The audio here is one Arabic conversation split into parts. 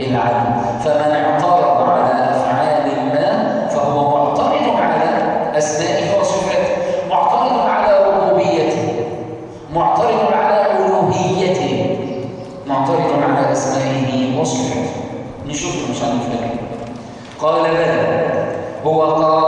العدل. فمن اعترض على أفعال ما فهو معترض على أسمائه وصفاته. معترض على ربوبيته. معترض على ألوهيته. معترض على أسمائه وصفاته. نشوف إن شاء الله قال بلى. هو قال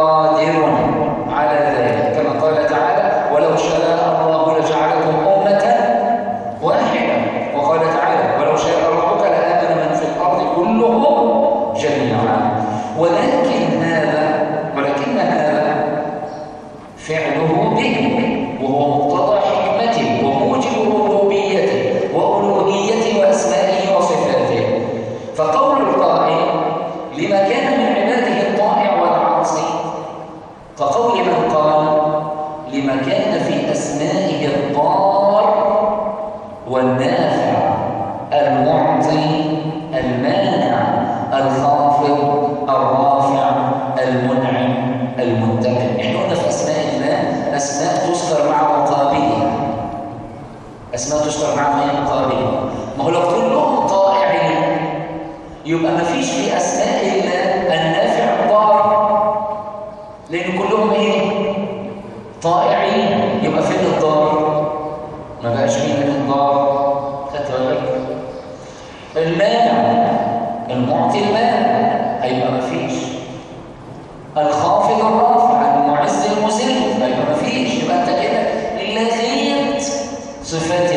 Just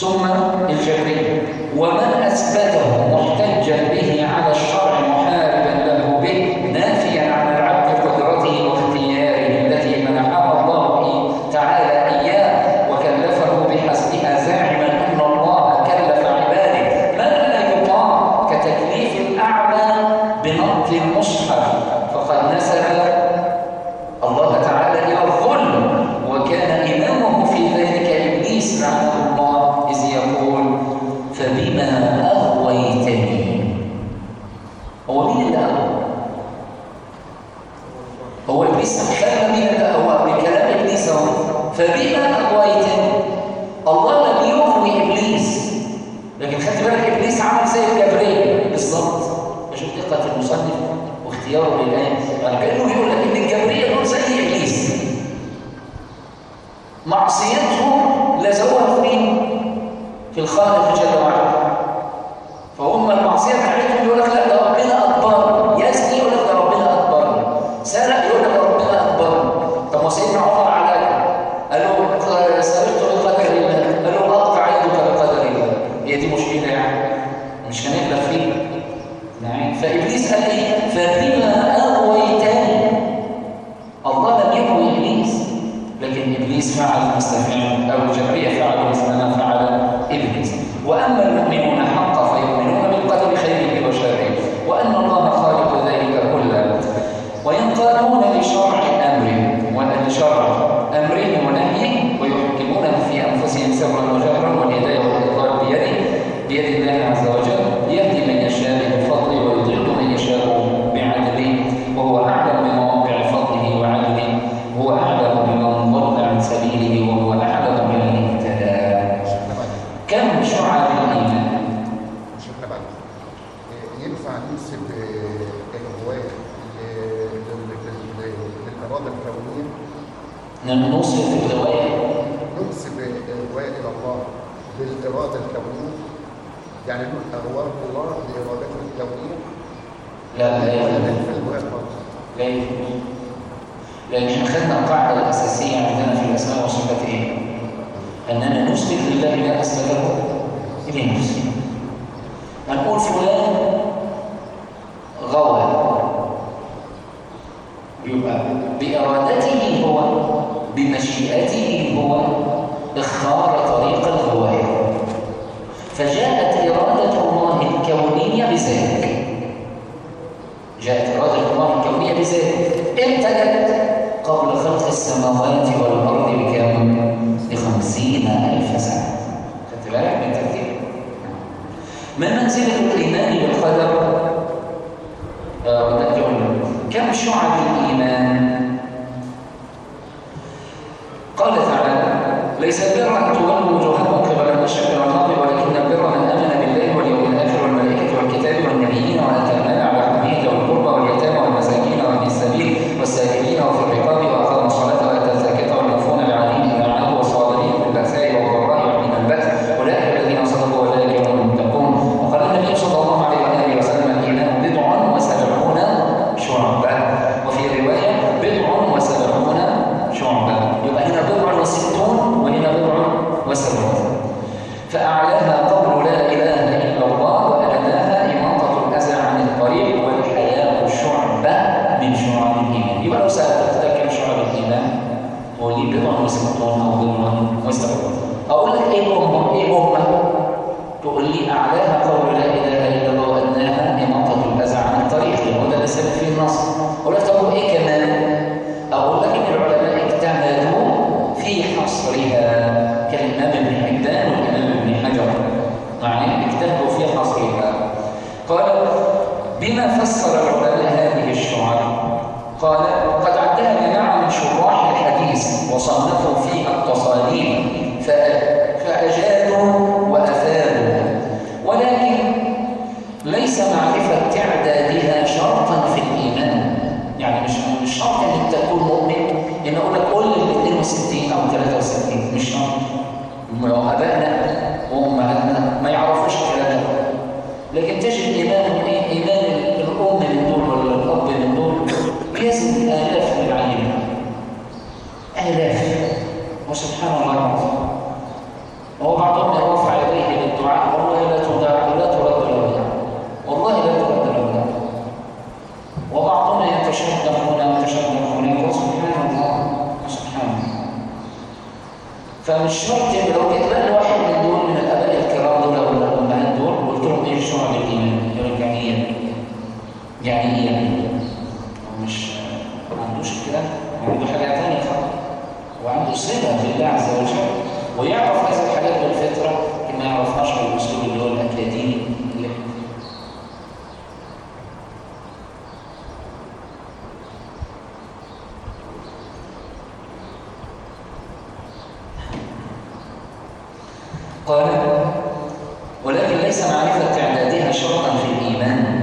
ثم الفعلية ومن أثبته واحتج به على الشرع وسبحان الله العظيم هو بعضهم يرفع يديه للدعاء والله لا تدع لا ترد الاولاد والله لا ترد الاولاد وبعضهم يتشدق هنا ويتشدق هناك وسبحان الله سبحان الله فمش شرط إن لو جيت بقى لواحد من دول من الاباء الكرام دول أو الامهات دول وقلت لهم إيه شعب الايمان؟ يقول لك يعني إيه؟ يعني إيه يعني؟ هو مش ما عندوش الكلام عنده حاجة ثانية خالص وعنده صله بالله عز وجل ويعرف هذه الحاجات بالفطره لكن ما يعرفهاش بالاسلوب اللي هو الاكاديمي اللي قال ولكن ليس معرفة تعدادها شرطا في الإيمان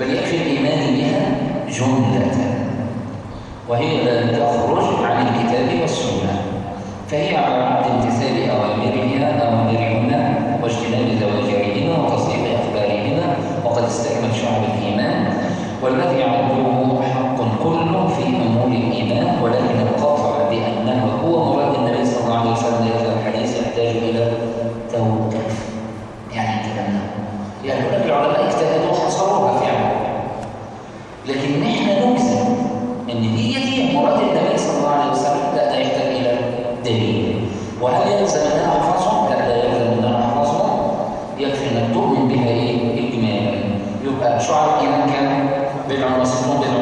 بل يكفي الإيمان بها جملة وهي لا تخرج عن الكتاب والسنة فهي على عبد امتثال أوامرها أوامرهن واجتناب زواجرهن وتصديق أخبارهن وقد استكمل شعب الإيمان والذي عدوه حق كله في أمور الإيمان ولكن القطع بأنه هو مراد النبي صلى الله عليه وسلم هذا الحديث يحتاج إلى توقيف يعني الكلام ده يعني هناك العلماء اجتهدوا وحصروها فعلا لكن نحن نجزم ان هي دي مراد النبي صلى الله عليه وسلم لا ده يحتاج إلى دليل وهل يلزم ان أنا احفظهم؟ لا لا يلزم ان أنا احفظهم يكفي انك تؤمن بها إيه؟ اجمالا يبقى شعر الايمان كام؟ بضع وستون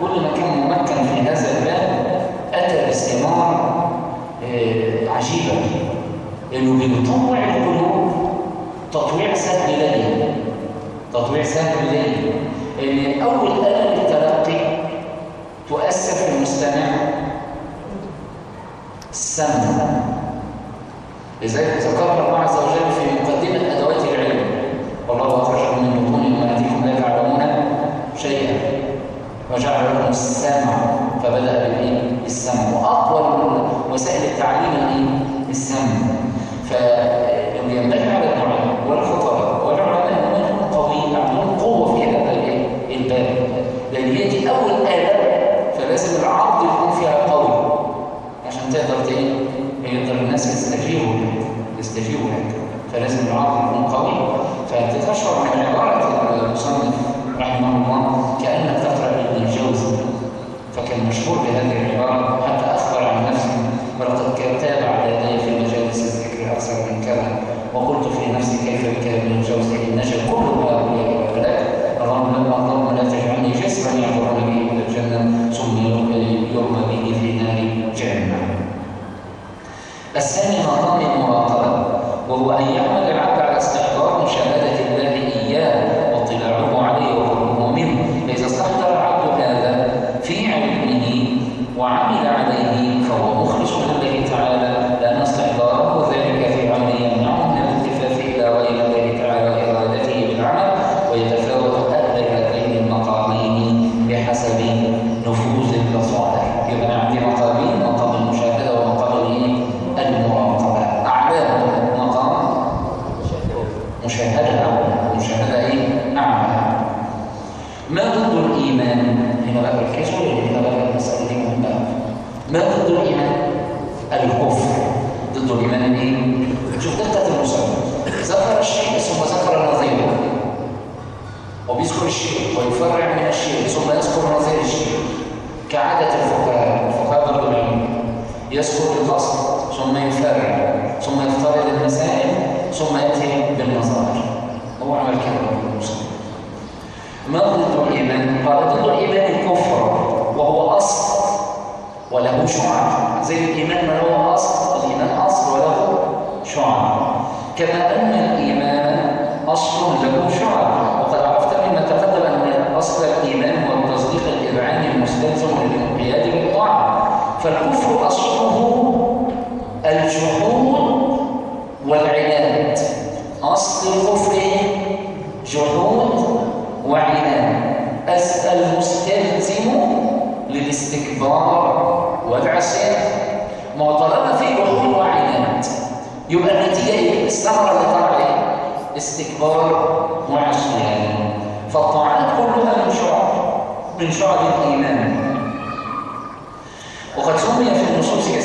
كل ما كان ممكن في هذا الباب أتى باستمار آه، عجيبة. إنه بيطوع القلوب تطويع سهل لديه تطويع سهل لديه إن أول ألم التلقي تؤسف المستمع. السمع. لذلك تكرر الله عز وجل في مقدمة أدوات العلم. والله أخرجكم من بطون أمهاتكم لا تعلمون شيئا. وجعل لهم السمع فبدأ بالإيه؟ السمع وأطول وسائل التعليم الايه؟ السمع. ف ينبغي على الدعاء والخطباء والعلماء ان يكونوا قويين عندهم قوة في هذا الباب. لأن هي دي أول آلة فلازم العرض يكون فيها قوي. عشان تقدر تاني يقدر الناس يستجيبوا لك يستجيبوا لك. فلازم العرض يكون قوي. فتتشعر من عبارة المصنف رحمه الله. كان مشهور بهذه العبارة حتى أخبر عن نفسي ولقد كتاب على يدي في مجالس الذكر أكثر من كذا وقلت في نفسي كيف بك من الجوز إن نجا كل هؤلاء الولاد رغم لما اللهم لا تجعلني جسما يعبرون به إلى الجنة ثم يرمى به في نار جهنم. الثاني مقام المراقبة وهو أن يعمل العبد على استحضار مشاهدة الله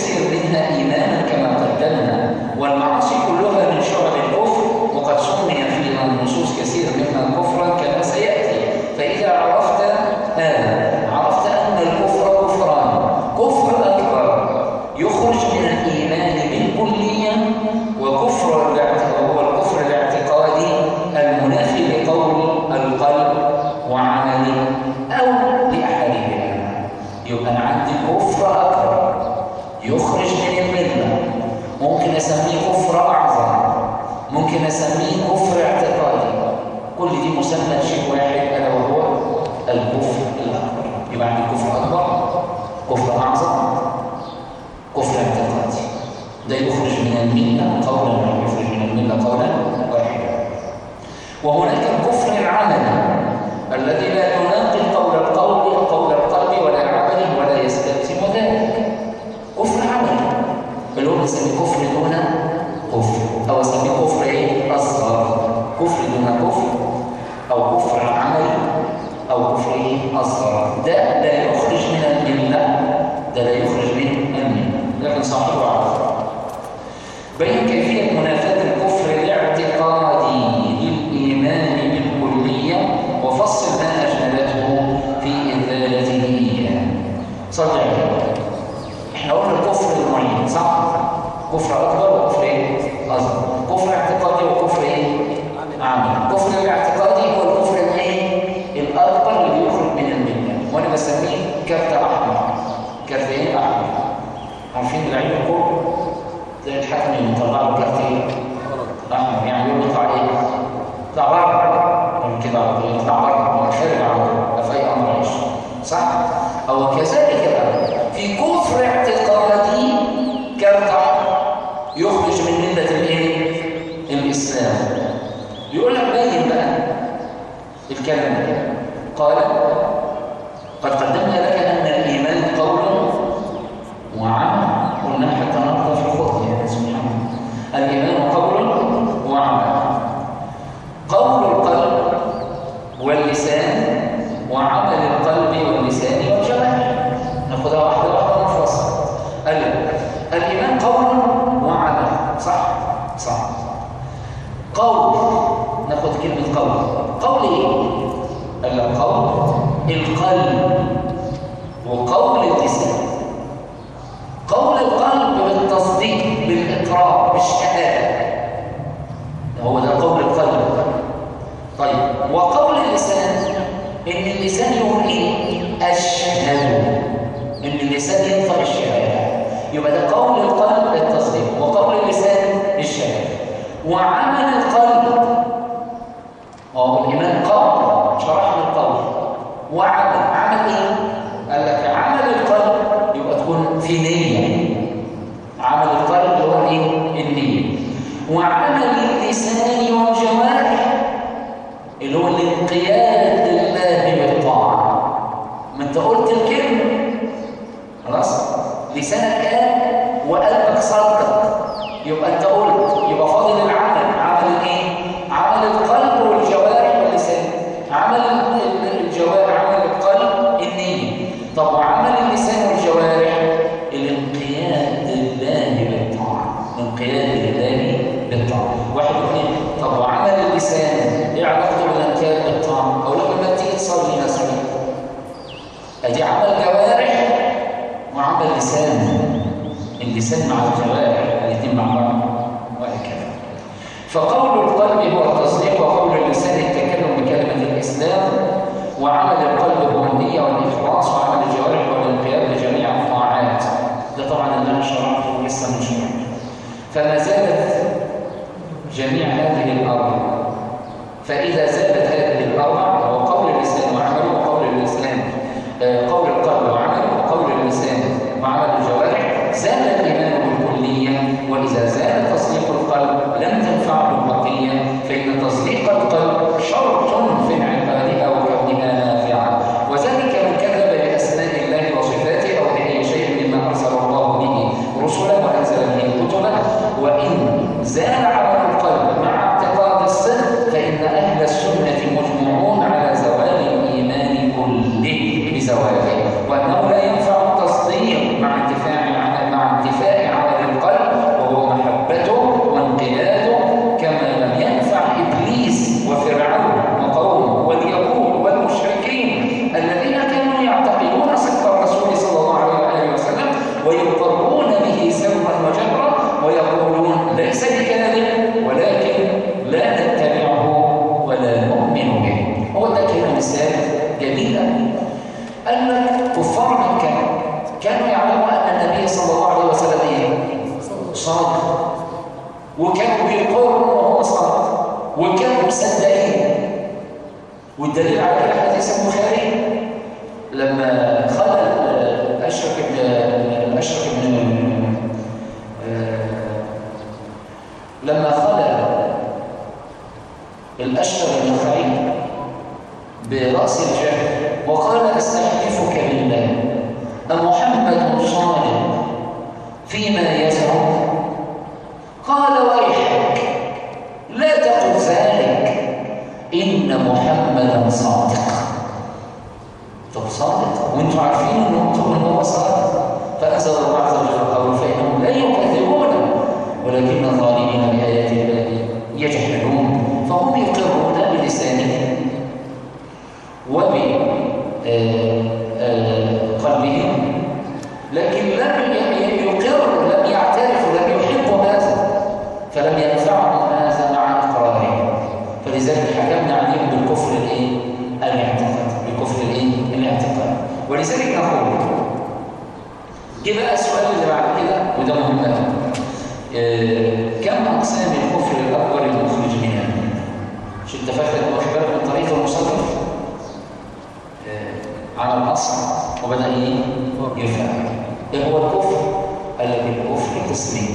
وتصير منها إيمانا كما قدمنا والمعروف أسميه كفر أعظم. ممكن أسميه كفر اعتقادي. كل دي مسمى شيء واحد ألا وهو الكفر الأكبر. يبقى عندي كفر أكبر كفر أعظم كفر اعتقادي. ده يخرج من الملة قولا يخرج من الملة قولا واحدا. وهناك الكفر العملي الذي لا يناقض قول القول قول القلب ولا عمله ولا يستلزم ذلك. كفر عملي. اللي هو بنسميه كفر الكفر الاعتقادي هو الكفر الايه؟ الاكبر اللي بيخرج من الملة. وأنا بسميه كارت أحمر. كارت إيه أحمر. عارفين لعيب الكوره زي الحكم اللي مطلع له كارت أحمر. يعني يبقى ده قول القلب التصديق وقول اللسان الشهاده وعمل القلب. آه الايمان قول شرح القول وعمل عمل إيه؟ قال لك عمل القلب يبقى تكون في نية. عمل القلب اللي هو إيه؟ النية. وعمل اللسان والجوارح اللي هو الانقياد لله بالطاعة. ما أنت قلت الكلمة. خلاص؟ لسانك الكلام وقلبك صادق. يبقى انت قلت. الإنسان مع الجوارح يتم مع بعض وهكذا. فقول القلب هو التصديق وقول اللسان التكلم بكلمة الإسلام وعمل القلب هو النية والإخلاص وعمل الجوارح هو الانقياد لجميع الطاعات. ده طبعا اللي أنا شرحته لسه مش شوية. فما زالت جميع هذه الأرض فإذا زالت كم أقسام الكفر الأكبر المخرج منها؟ مش أنت فاكر ما بالك من طريق المصدر آه، على الأصل وبدأ إيه؟ يرفع إيه هو الكفر؟ قال لك الكفر التسليم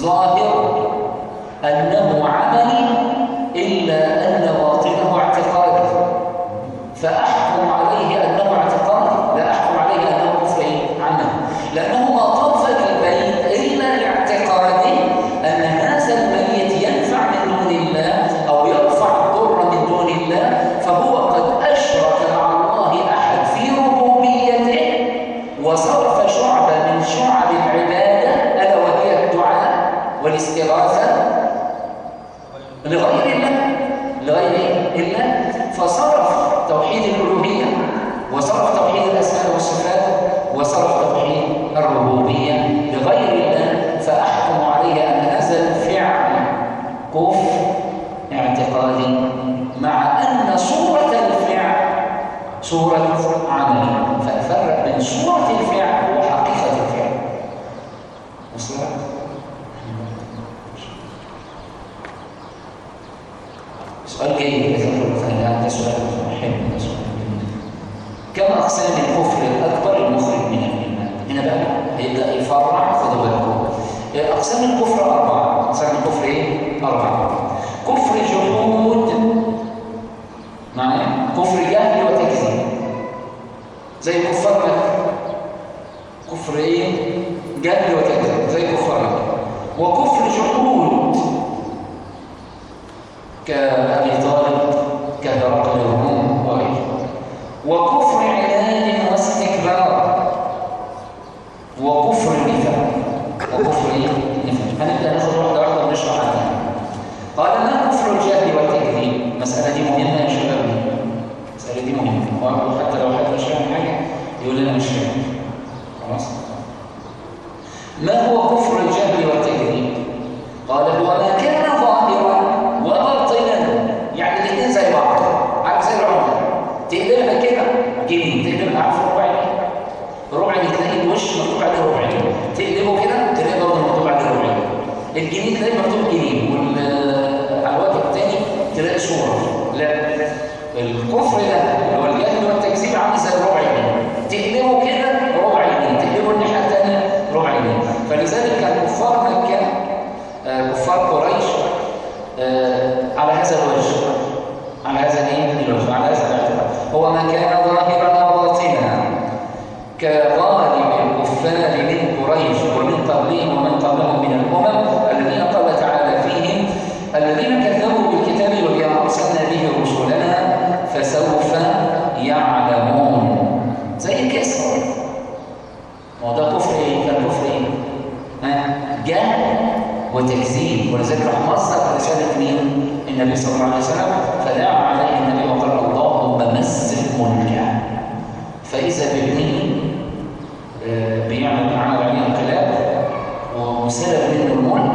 ظاهر أنه عملي إلا وكفر النفاق. وكفر إيه؟ النفاق. هنبدا ناخد واحدة واحدة ونشرح عنها؟ قال ما كفر الجهل والتكذيب. المساله دي مهمة يا شباب. المساله دي مهمة. وحتى لو حد مش فاهم حاجة يقول لنا مش فاهم. خلاص. ما هو كفر الجهل والتكذيب قال هو ما كان ظاهرا وباطنا يعني الاثنين زي بعض عارف زي العمله تقلبها كده جنيه تقلبها عارف ربع جنيه ربع جنيه تلاقي الوش مكتوب عليه ربع جنيه تقلبه كده تلاقي برضه مكتوب عليه ربع جنيه الجنيه تلاقي مكتوب جنيه وعلى الوجه الثاني تلاقي صوره لا الكفر ده اللي هو الجهل والتكذيب عامل زي الربع جنيه. تقلبه كده ربع جنيه تقلبه الناحية الثانية ربع جنيه. فلذلك كفار مكة آه، كفار قريش آه، على هذا الوجه. على هذا الوجه. على هذا الاعتبار هو ما كان ظاهرا وباطنا. كغالب الكفار من قريش ومن قبلهم ومن قبلهم من الأمم الذين قال تعالى فيهم الذين كذبوا بالكتاب واليوم ارسلنا به رسلنا فسوف يعلمون. زي كسر ما هو ده كفر إيه؟ كان كفر إيه؟ ها؟ جهل وتكذيب. ولذلك راح مصدر رساله مين؟ النبي صلى الله عليه وسلم. فدعا عليه النبي وقال اللهم مسك ملكا فإذا بابنه آه، بيعمل عمل عليه انقلاب وسلب منه الملك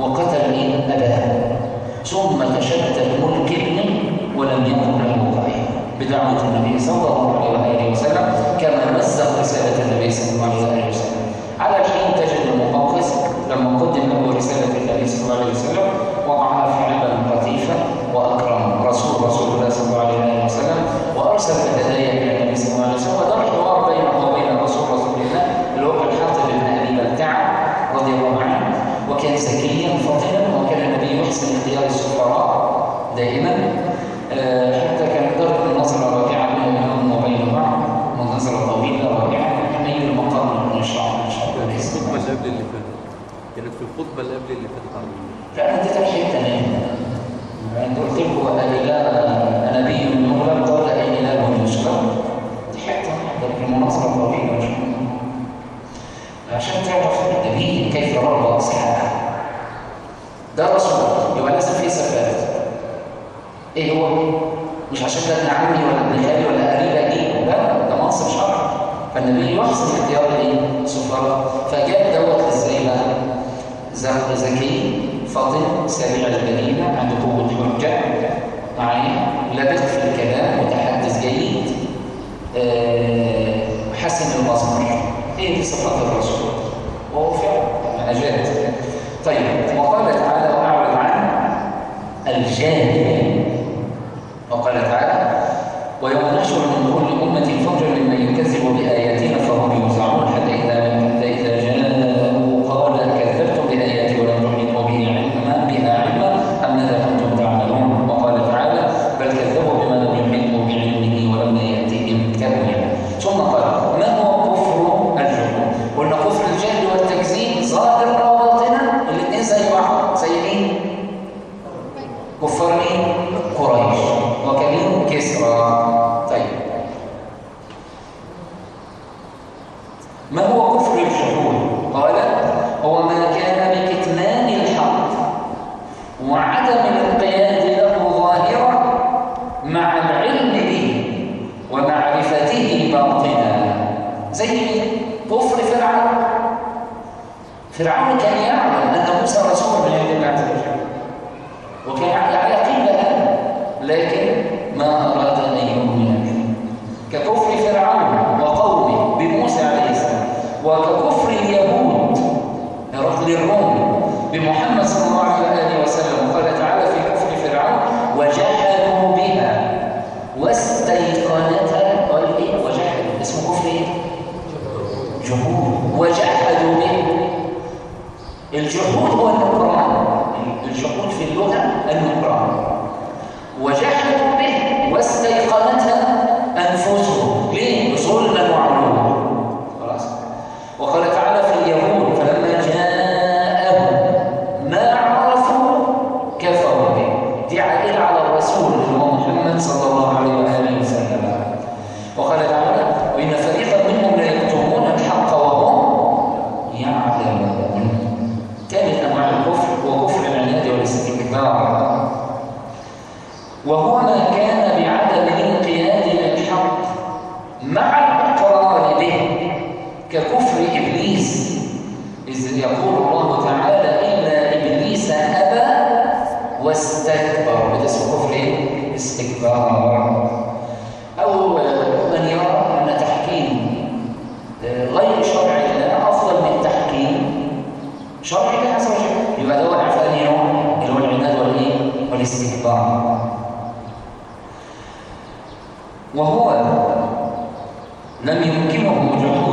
وقتل إيه أباه. ثم تشتت ملك ابنه ولم يكن بدعوه النبي صلى الله عليه واله وسلم كما مزق رسالة النبي صلى الله عليه واله وسلم. على حين تجد المقوقس لما قدم له رسالة النبي صلى الله عليه وسلم وضعها في علبه لطيفه وأكرم رسول رسول الله صلى الله عليه واله وسلم وأرسل الهدايا إلى النبي صلى الله عليه وسلم ودار حوار بينه وبين رسول رسول الله اللي هو كان حاطب بن أبي بلتعة رضي الله عنه وكان ذكيا فطنا وكان النبي يحسن اختيار السفراء دائما. كانت في الخطبة اللي قبل اللي فاتت على طول. فأنا اديتك منها يعني قلت لكم أإله نبي يغلب قال أي إله يشرب دي واحدة المناظرة مهم. عشان تعرف النبي كيف ربى أصحابه ده رسول يبقى لازم فيه صفات إيه هو؟ مش عشان ده ابن عمي ولا ابن خالي ولا قريب أجيبه لا ده منصب شرعي فالنبي يحسن اختيار الإيه؟ سفراء فجاب دوت إزاي بقى؟ ذكي فاطن سريع البديهة عنده قوة حجة معايا؟ لبق في الكلام متحدث جيد. آه، حسن المظهر إيه دي صفات الرسول؟ وهو فعلا أجاد طيب وقال تعالى وأعرض عن الجاهل الرسول الله محمد صلى الله عليه وآله وسلم. وقال تعالى وإن فريقا منهم لا يكتمون الحق وهم يعلمون. ثالث أنواع الكفر هو كفر العناد والاستكبار. وهو ما كان بعدم الانقياد للحق مع الاقرار به ككفر إبليس إذ يقول الاستكبار. أو من يرى أن تحكيم غير شرع الله أفضل من تحكيم شرع الله عز وجل يبقى ده وقع في يوم اللي هو العناد والإيه؟ والاستكبار. وهو لم يمكنه جحود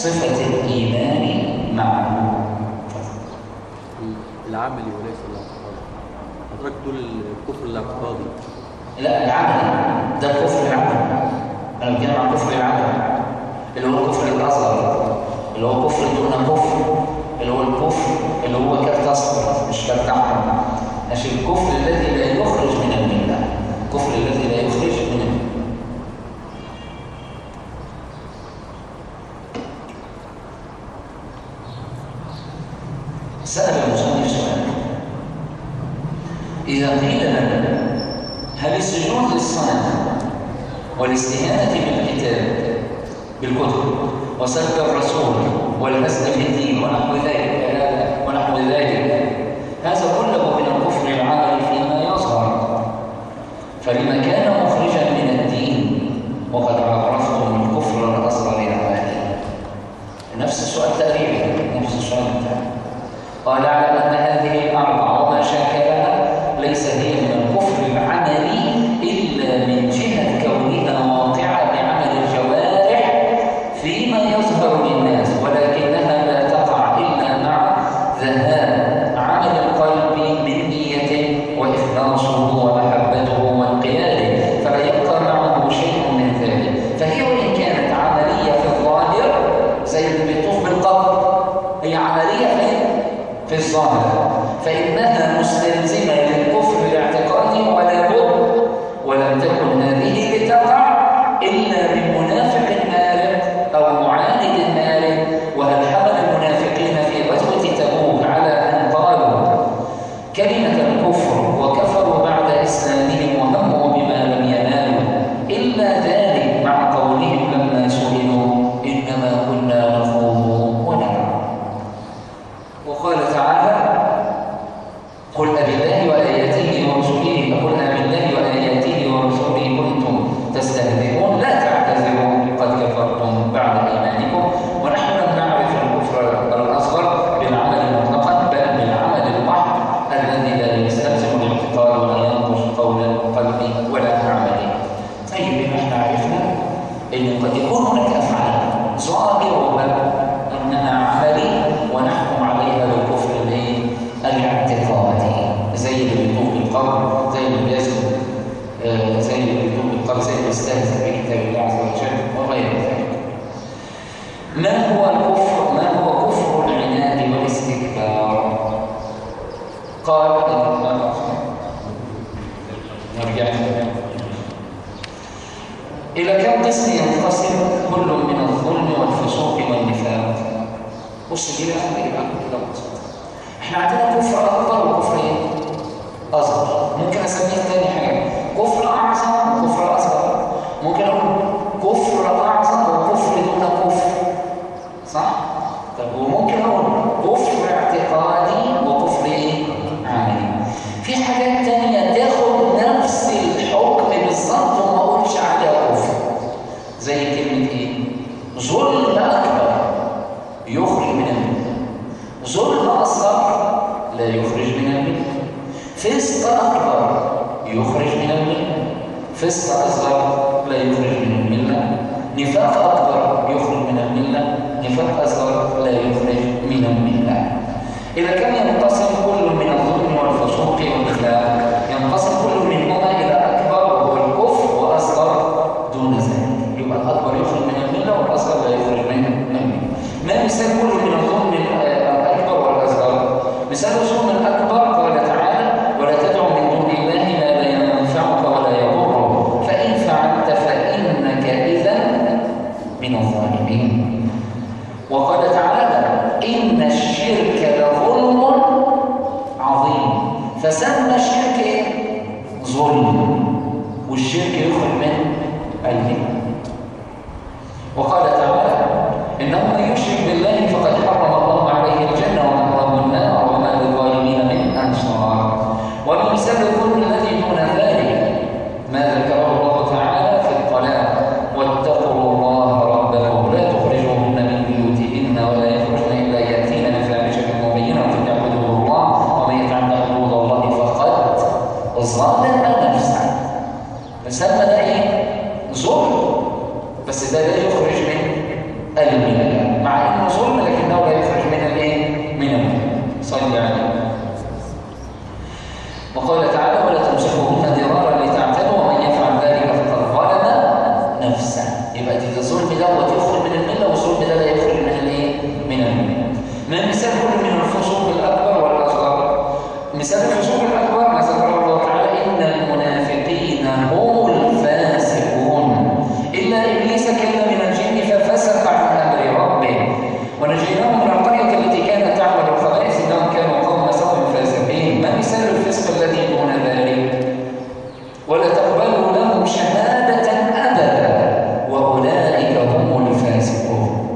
صفة الإيمان معه العملي وليس الاعتقادي حضرتك تقول الكفر الاعتقادي لا العملي ده كفر العمل. أنا بتكلم عن كفر العمل. اللي هو الكفر الأصغر. اللي هو كفر دون كفر. اللي هو الكفر اللي هو كارت أصغر مش كارت احمر عشان الكفر الذي لا يخرج من المله الكفر الذي لا يخرج والاستهانة بالكتاب بالكتب. وسب الرسول والهزل في الدين ونحو ذلك. ونحو ذلك. صح؟ طب وممكن أقول كفر اعتقادي وكفر إيه؟ عملي. في حاجات تانية تاخد نفس الحكم بالظبط وما أقولش عليها كفر. زي كلمة إيه؟ ظلم أكبر يخرج من الملة. ظلم أصغر لا يخرج من الملة. فسق أكبر يخرج من الملة. فسق أصغر لا يخرج من الملة. نفاق اكبر مفصل لا يخرج من الملة إذا كان فسمى ده إيه؟ ظلم. بس ده لا يخرج من المله مع إنه ظلم لكنه لا يخرج من الإيه؟ من المله صلي عليه. وقال تعالى ولا تمسكوهن ضرارا لتعتدوا ومن يفعل ذلك فقد ظلم نفسه. يبقى دي الظلم دوت يخرج من المله والظلم ده لا يخرج من الإيه؟ من المله ما مثال كل من الفسوق الأكبر والأصغر؟ مثال الفسوق الأكبر ما ذكره الله تعالى إن المنافقين هم الفاسقون الا ابليس كان من الجن ففسق عن أمر ربه ونجيناه من القريه التي كانت تعمل الخبائث انهم كانوا قوم سوء فاسقين ما مثال الفسق الذي دون ذلك ولا تقبلوا لهم شهادة أبدا وأولئك هم الفاسقون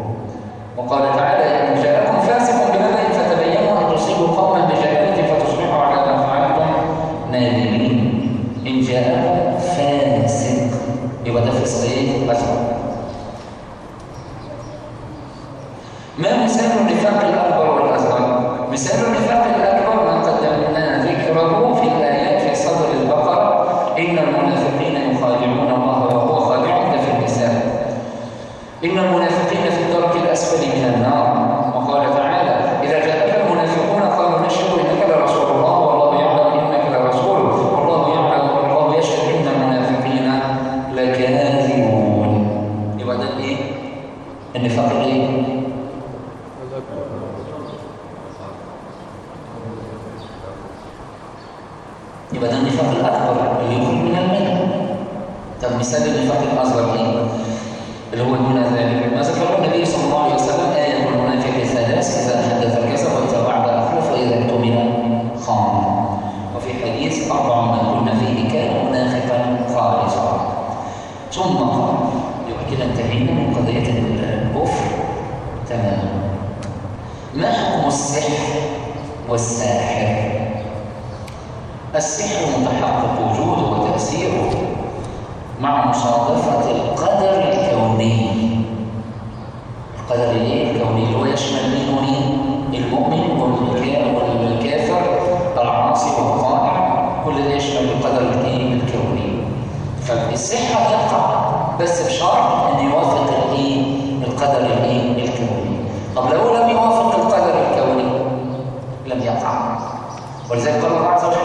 وقال تعالى إن جاءكم فاسق بنبأ فتبينوا أن تصيبوا قوما بجهالة فتصبحوا على ما فعلتم نادمين إن جاءكم فاسق يبقى ده فسق إيه؟ أصغر ما مثال النفاق الأكبر والأصغر؟ مثال النفاق الأكبر ما قدمنا ذكره في الآيات في صدر البقرة إن المنافقين يخادعون الله وهو خادعهم ده في النساء إن المنافقين في الدرك الأسفل من النار وقال تعالى إذا جاءك المنافقون قالوا نشهد إنك لرسول الله والله يعلم إنك لرسول والله يعلم والله يشهد إن المنافقين لكاذبون يبقى ده إيه؟ النفاق الإيه؟ يبقى ده النفاق الأكبر اللي من الملة طب مثال النفاق الأصغر إيه؟ اللي هو دون ذلك. ما ذكره النبي صلى الله عليه وسلم آية المنافق ثلاث إذا حدث كذب وإذا وعد أخلف وإذا اؤتمن خان وفي حديث أربع من كنا فيه كان منافقا خالصا. ثم قال يبقى كده انتهينا من قضية الكفر. تماما ما حكم السحر والساحر؟ السحر متحقق وجوده وتأثيره مع مصادفة القدر الكوني. القدر الإيه؟ الكوني اللي هو يشمل مين ومين المؤمن والكا- والكافر العاصي والطائع كل ده يشمل القدر الإيه؟ الكوني. فالسحر يقع بس بشرط إن يوافق الإيه؟ القدر الإيه؟ الكوني. طب لو لم يوافق القدر الكوني لم يقع. ولذلك قال الله عز وجل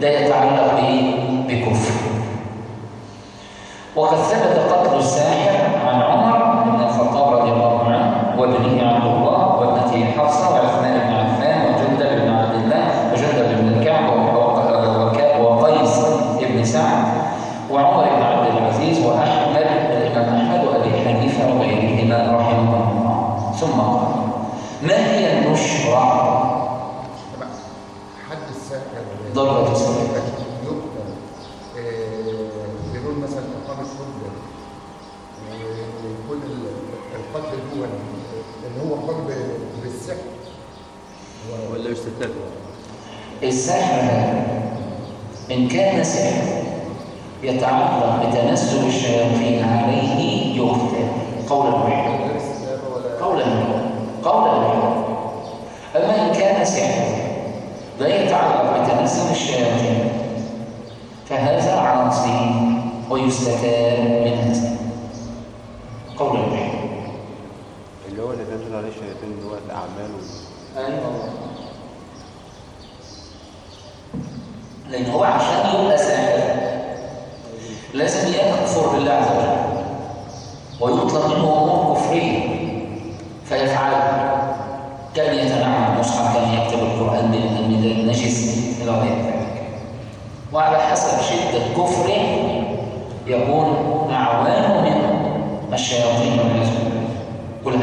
ده يتعلق بكفر. وقد ثبت قتل الساحر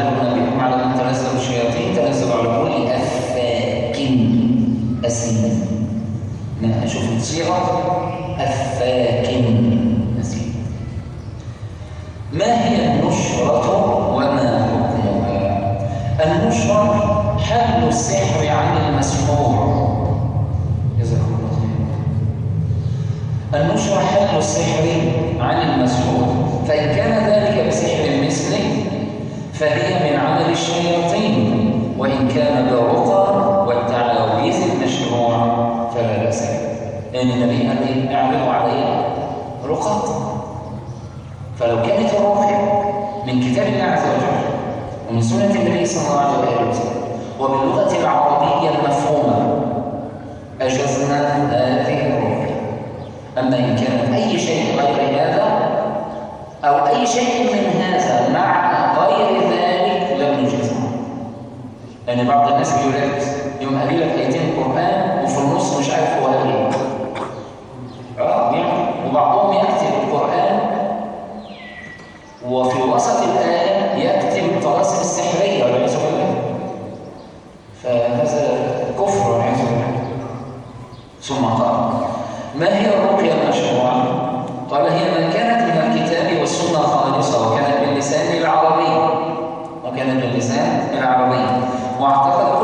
وما على من تنزل الشياطين تنزل على كل أفاك أثيم أنا أشوف الصيغة أفاك أثيم ما هي النشرة وما حكمها؟ النشرة حمل السحر عن المسحور جزاكم الله خير النشرة حمل السحر عن المسحور فإن كان ذلك بسحر مثلي فهي من عمل الشياطين وإن كان بالرقى والتعاويذ المشروع فلا بأس لأن النبي قال إيه؟ اعملوا عليها رقى فلو كانت الروح من كتاب الله عز وجل ومن سنة النبي صلى الله عليه وسلم وباللغة العربية المفهومة أجزنا هذه الروح. أما إن كانت أي شيء غير هذا أو أي شيء من هذا مع غير ذلك لم يجزع لأن بعض الناس بيولاد يوم قابل لك آيتين قرآن وفي النص مش عارف هو قال إيه. آه، يعني وبعضهم يكتب القرآن وفي وسط الآية يكتب الطلاسم السحرية والعياذ بالله. فهذا كفر والعياذ بالله. ثم قال ما هي الرقية المشروعة؟ قال هي الميزان العربية. واعتقد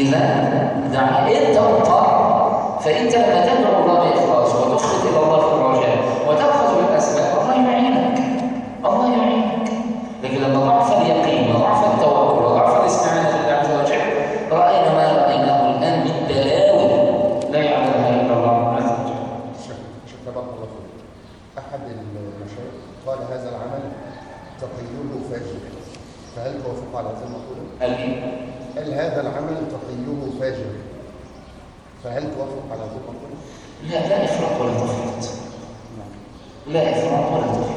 إذا دعا أنت مضطر فأنت لما تدعو الله بإخلاص وتخلص إلى الله في الرجاء وتأخذ بالأسباب الله يعينك الله يعينك. لكن لما ضعف اليقين وضعف التوكل وضعف الاستعانة بالله عز وجل رأينا ما رأيناه الآن من بلاوي لا يعلمها إلا الله عز وجل. شكرا الله فيك أحد المشايخ قال هذا العمل تقيله فاجر فهل توافق على هذه المقولة؟ هل هل هذا العمل تقيه فاجر؟ فهل توافق على ذكر لا لا إفراط ولا تفريط. نعم. لا إفراط ولا تفريط.